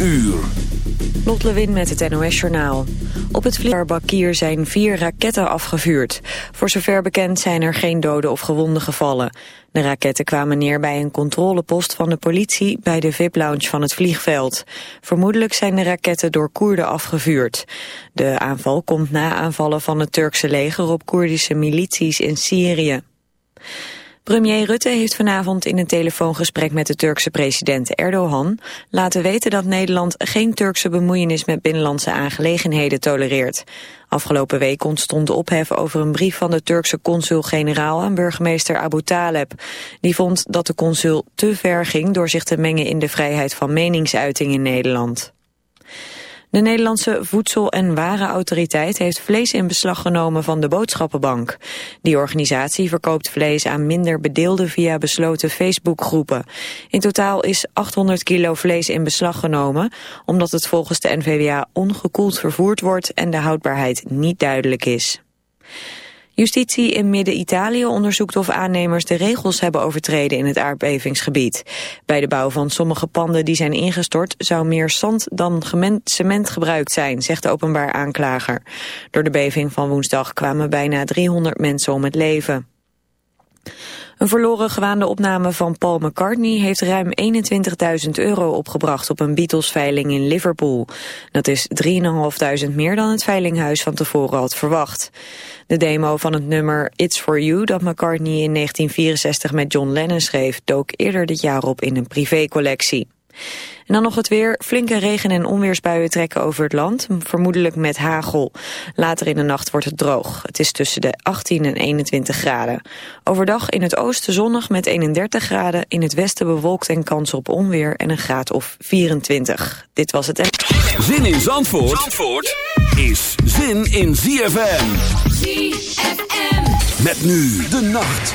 uur. Lot Lewin met het NOS-journaal. Op het vliegtuig zijn vier raketten afgevuurd. Voor zover bekend zijn er geen doden of gewonden gevallen. De raketten kwamen neer bij een controlepost van de politie... bij de VIP-lounge van het vliegveld. Vermoedelijk zijn de raketten door Koerden afgevuurd. De aanval komt na aanvallen van het Turkse leger... op Koerdische milities in Syrië. Premier Rutte heeft vanavond in een telefoongesprek met de Turkse president Erdogan laten weten dat Nederland geen Turkse bemoeienis met binnenlandse aangelegenheden tolereert. Afgelopen week ontstond ophef over een brief van de Turkse consul-generaal aan burgemeester Abu Taleb. Die vond dat de consul te ver ging door zich te mengen in de vrijheid van meningsuiting in Nederland. De Nederlandse Voedsel- en Warenautoriteit heeft vlees in beslag genomen van de Boodschappenbank. Die organisatie verkoopt vlees aan minder bedeelden via besloten Facebookgroepen. In totaal is 800 kilo vlees in beslag genomen, omdat het volgens de NVWA ongekoeld vervoerd wordt en de houdbaarheid niet duidelijk is. Justitie in Midden-Italië onderzoekt of aannemers de regels hebben overtreden in het aardbevingsgebied. Bij de bouw van sommige panden die zijn ingestort zou meer zand dan cement gebruikt zijn, zegt de openbaar aanklager. Door de beving van woensdag kwamen bijna 300 mensen om het leven. Een verloren gewaande opname van Paul McCartney heeft ruim 21.000 euro opgebracht op een Beatles-veiling in Liverpool. Dat is 3.500 meer dan het veilinghuis van tevoren had verwacht. De demo van het nummer It's For You dat McCartney in 1964 met John Lennon schreef dook eerder dit jaar op in een privécollectie. En dan nog het weer. Flinke regen- en onweersbuien trekken over het land, vermoedelijk met hagel. Later in de nacht wordt het droog. Het is tussen de 18 en 21 graden. Overdag in het oosten zonnig met 31 graden, in het westen bewolkt en kans op onweer en een graad of 24. Dit was het. Zin in Zandvoort, Zandvoort is zin in ZFM. ZFM. Met nu de nacht.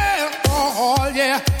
Yeah.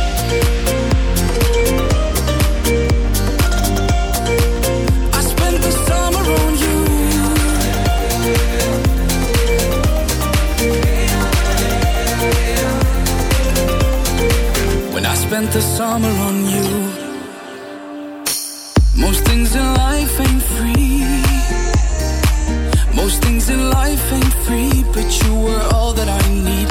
I spent the summer on you. When I spent the summer on you. Most things in life ain't free. Most things in life ain't free, but you were all that I need.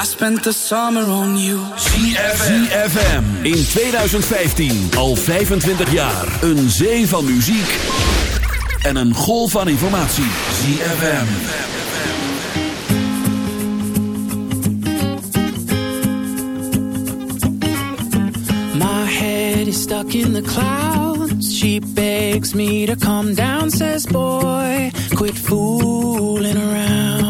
I spent the summer on you. ZFM. In 2015. Al 25 jaar. Een zee van muziek. En een golf van informatie. ZFM. My head is stuck in the clouds. She begs me to come down, says, Boy, quit fooling around.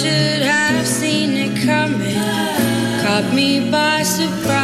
should have seen it coming. Caught me by surprise.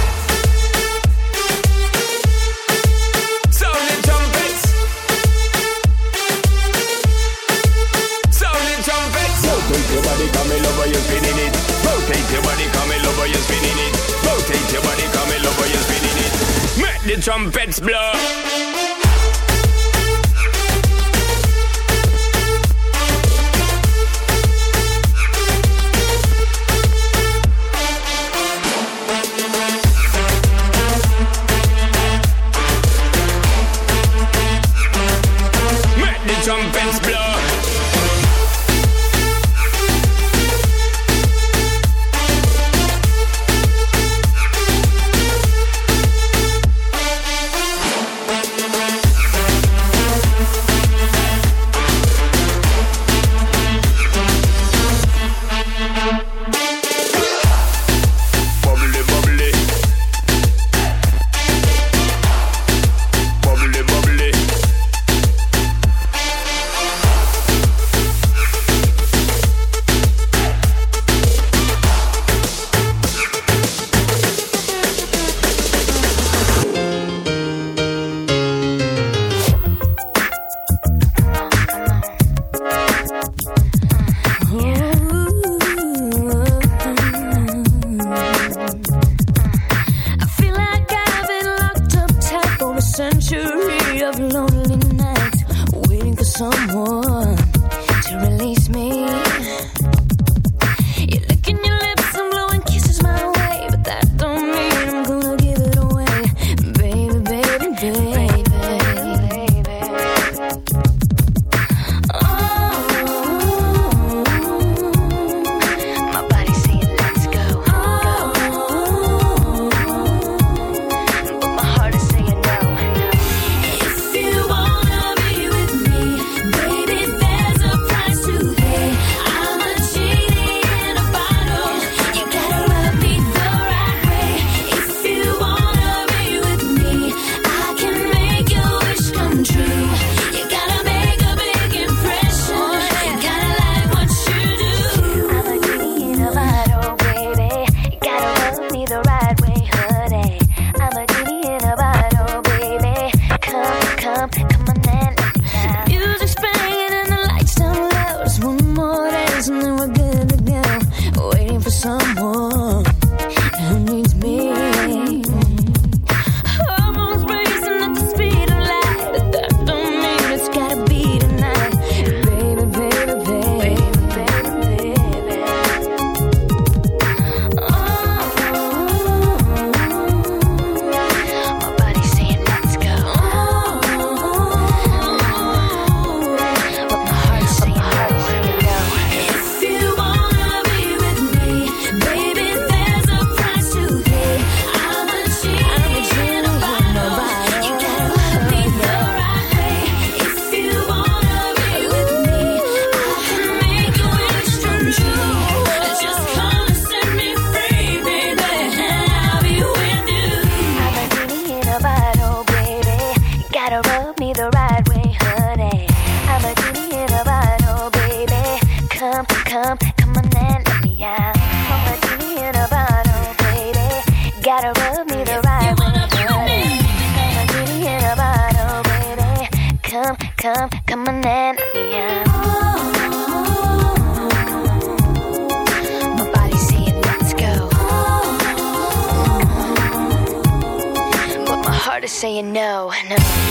The trumpets blow. century of lonely nights, waiting for someone. saying no, no.